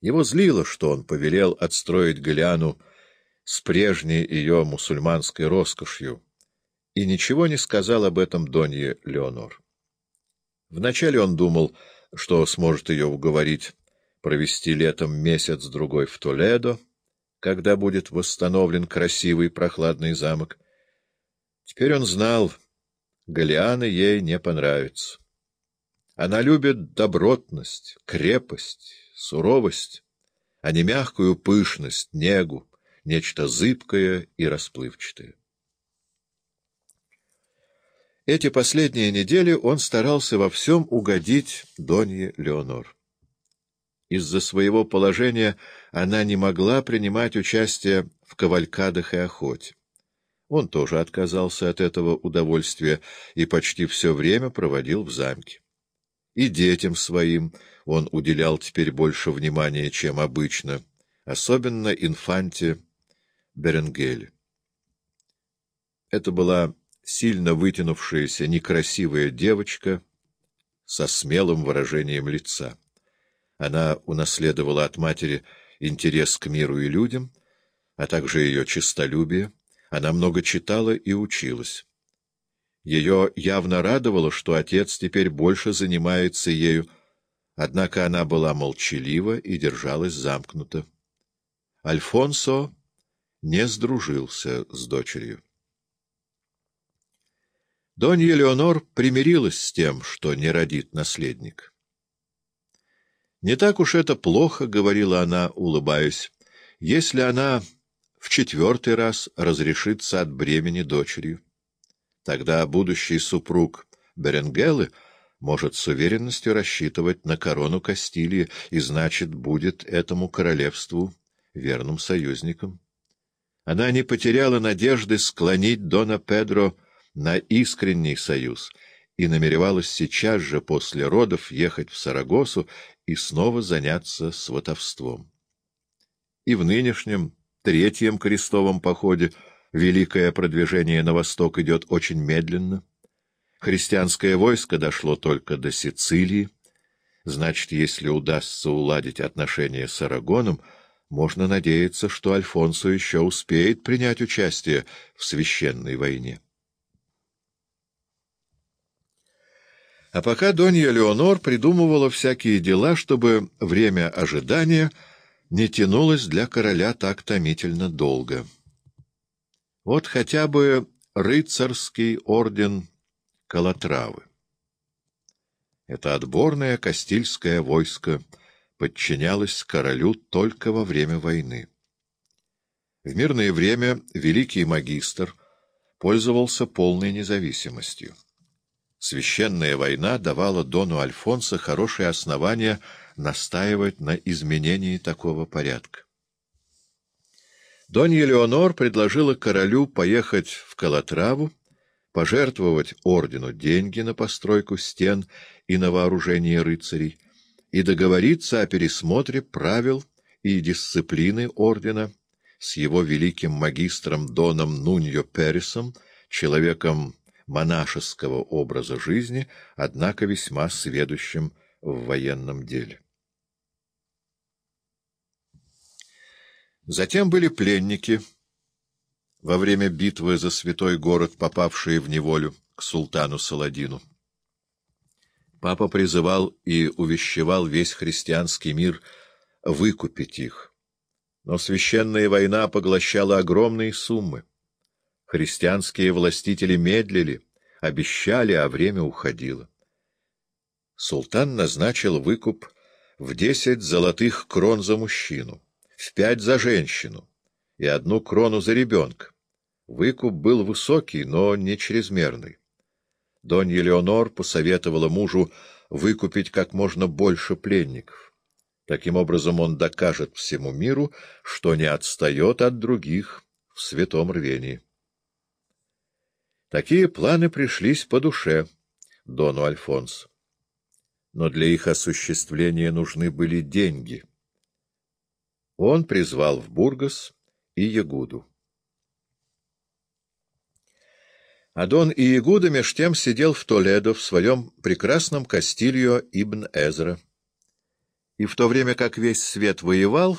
Его злило, что он повелел отстроить Галиану с прежней ее мусульманской роскошью, и ничего не сказал об этом Донье Леонор. Вначале он думал, что сможет ее уговорить провести летом месяц-другой в Толедо, когда будет восстановлен красивый прохладный замок. Теперь он знал, Галиана ей не понравится. Она любит добротность, крепость, суровость, а не мягкую пышность, негу, нечто зыбкое и расплывчатое. Эти последние недели он старался во всем угодить Донье Леонор. Из-за своего положения она не могла принимать участие в кавалькадах и охоте. Он тоже отказался от этого удовольствия и почти все время проводил в замке. И детям своим он уделял теперь больше внимания, чем обычно, особенно инфанте Беренгеле. Это была сильно вытянувшаяся, некрасивая девочка со смелым выражением лица. Она унаследовала от матери интерес к миру и людям, а также ее честолюбие. Она много читала и училась. Ее явно радовало, что отец теперь больше занимается ею, однако она была молчалива и держалась замкнуто. Альфонсо не сдружился с дочерью. Донья Леонор примирилась с тем, что не родит наследник. «Не так уж это плохо», — говорила она, улыбаясь, — «если она в четвертый раз разрешится от бремени дочерью». Тогда будущий супруг Беренгелы может с уверенностью рассчитывать на корону Кастилии и, значит, будет этому королевству верным союзником. Она не потеряла надежды склонить Дона Педро на искренний союз и намеревалась сейчас же после родов ехать в Сарагосу и снова заняться сватовством. И в нынешнем третьем крестовом походе Великое продвижение на восток идет очень медленно. Христианское войско дошло только до Сицилии. Значит, если удастся уладить отношения с Арагоном, можно надеяться, что Альфонсо еще успеет принять участие в священной войне. А пока Донья Леонор придумывала всякие дела, чтобы время ожидания не тянулось для короля так томительно долго. Вот хотя бы рыцарский орден Калатравы. Это отборное Кастильское войско подчинялось королю только во время войны. В мирное время великий магистр пользовался полной независимостью. Священная война давала Дону Альфонсо хорошее основание настаивать на изменении такого порядка. Донья Леонор предложила королю поехать в Калатраву, пожертвовать ордену деньги на постройку стен и на вооружение рыцарей и договориться о пересмотре правил и дисциплины ордена с его великим магистром Доном Нуньо Пересом, человеком монашеского образа жизни, однако весьма сведущим в военном деле. Затем были пленники, во время битвы за святой город, попавшие в неволю к султану Саладину. Папа призывал и увещевал весь христианский мир выкупить их. Но священная война поглощала огромные суммы. Христианские властители медлили, обещали, а время уходило. Султан назначил выкуп в десять золотых крон за мужчину в пять за женщину и одну крону за ребенка. Выкуп был высокий, но не чрезмерный. Донья Леонор посоветовала мужу выкупить как можно больше пленников. Таким образом он докажет всему миру, что не отстает от других в святом рвении. Такие планы пришлись по душе Дону Альфонс. Но для их осуществления нужны были деньги — он призвал в Бургас и Ягуду. Адон и Ягуда меж тем сидел в Толедо в своем прекрасном Кастильо Ибн Эзра. И в то время как весь свет воевал,